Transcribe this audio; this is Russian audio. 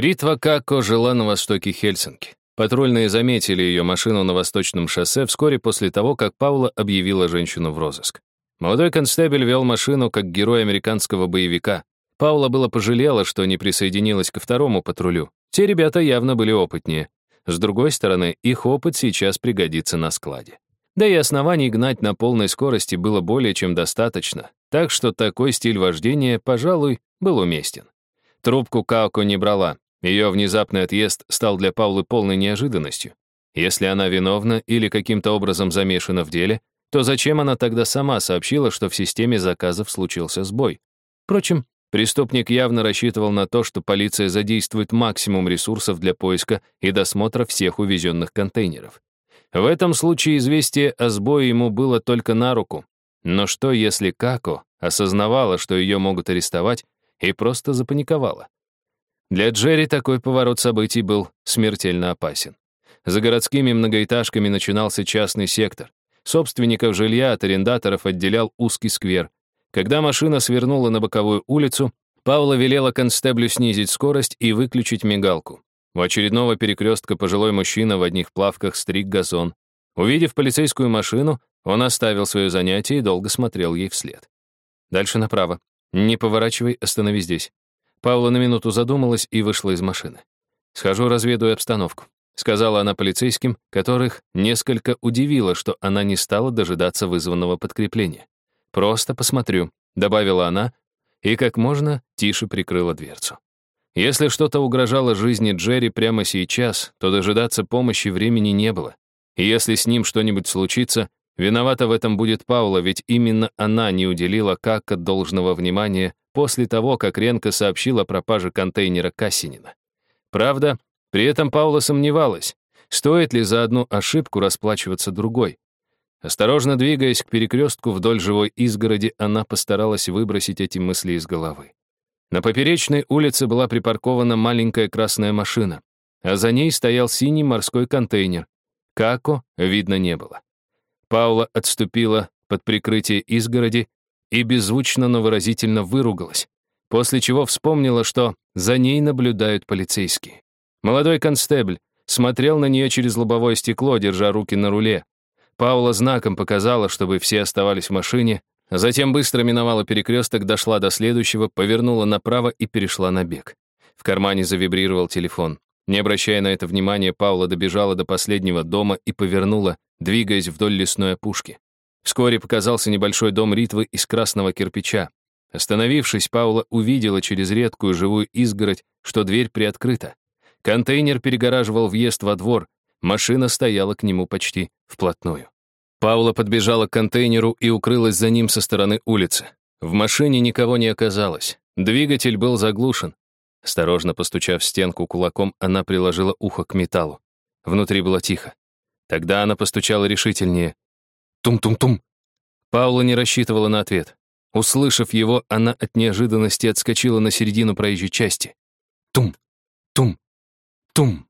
Ритва Како жила на востоке Хельсинки. Патрульные заметили ее машину на восточном шоссе вскоре после того, как Паула объявила женщину в розыск. Молодой констебель вел машину как герой американского боевика. Паула было пожалела, что не присоединилась ко второму патрулю. Те ребята явно были опытнее. С другой стороны, их опыт сейчас пригодится на складе. Да и оснований гнать на полной скорости было более чем достаточно, так что такой стиль вождения, пожалуй, был уместен. Трубку Кауко не брала. Ее внезапный отъезд стал для Паулы полной неожиданностью. Если она виновна или каким-то образом замешана в деле, то зачем она тогда сама сообщила, что в системе заказов случился сбой? Впрочем, преступник явно рассчитывал на то, что полиция задействует максимум ресурсов для поиска и досмотра всех увезенных контейнеров. В этом случае известие о сбое ему было только на руку. Но что, если Како осознавала, что ее могут арестовать, и просто запаниковала? Для Джерри такой поворот событий был смертельно опасен. За городскими многоэтажками начинался частный сектор. Собственников жилья от арендаторов отделял узкий сквер. Когда машина свернула на боковую улицу, Паула велела констеблю снизить скорость и выключить мигалку. У очередного перекрестка пожилой мужчина в одних плавках стриг газон. Увидев полицейскую машину, он оставил свое занятие и долго смотрел ей вслед. Дальше направо. Не поворачивай, останови здесь. Паула на минуту задумалась и вышла из машины. «Схожу, разведаю обстановку», — сказала она полицейским, которых несколько удивило, что она не стала дожидаться вызванного подкрепления. «Просто посмотрю», — добавила она, и как можно тише прикрыла дверцу. Если что-то угрожало жизни Джерри прямо сейчас, то дожидаться помощи времени не было. И если с ним что-нибудь случится, виновата в этом будет Паула, ведь именно она не уделила Кака должного внимания после того, как Ренко сообщил о пропаже контейнера Кассинина. Правда, при этом Паула сомневалась, стоит ли за одну ошибку расплачиваться другой. Осторожно двигаясь к перекрестку вдоль живой изгороди, она постаралась выбросить эти мысли из головы. На поперечной улице была припаркована маленькая красная машина, а за ней стоял синий морской контейнер. Како видно не было. Паула отступила под прикрытие изгороди и беззвучно, но выразительно выругалась, после чего вспомнила, что за ней наблюдают полицейские. Молодой констебль смотрел на нее через лобовое стекло, держа руки на руле. Паула знаком показала, чтобы все оставались в машине, Затем быстро миновала перекресток, дошла до следующего, повернула направо и перешла на бег. В кармане завибрировал телефон. Не обращая на это внимания, Паула добежала до последнего дома и повернула, двигаясь вдоль лесной опушки. Вскоре показался небольшой дом Ритвы из красного кирпича. Остановившись, Паула увидела через редкую живую изгородь, что дверь приоткрыта. Контейнер перегораживал въезд во двор, машина стояла к нему почти вплотную. Паула подбежала к контейнеру и укрылась за ним со стороны улицы. В машине никого не оказалось. Двигатель был заглушен. Осторожно постучав стенку кулаком, она приложила ухо к металлу. Внутри было тихо. Тогда она постучала решительнее. Тум-тум-тум. Паула не рассчитывала на ответ. Услышав его, она от неожиданности отскочила на середину проезжей части. Тум, тум, тум.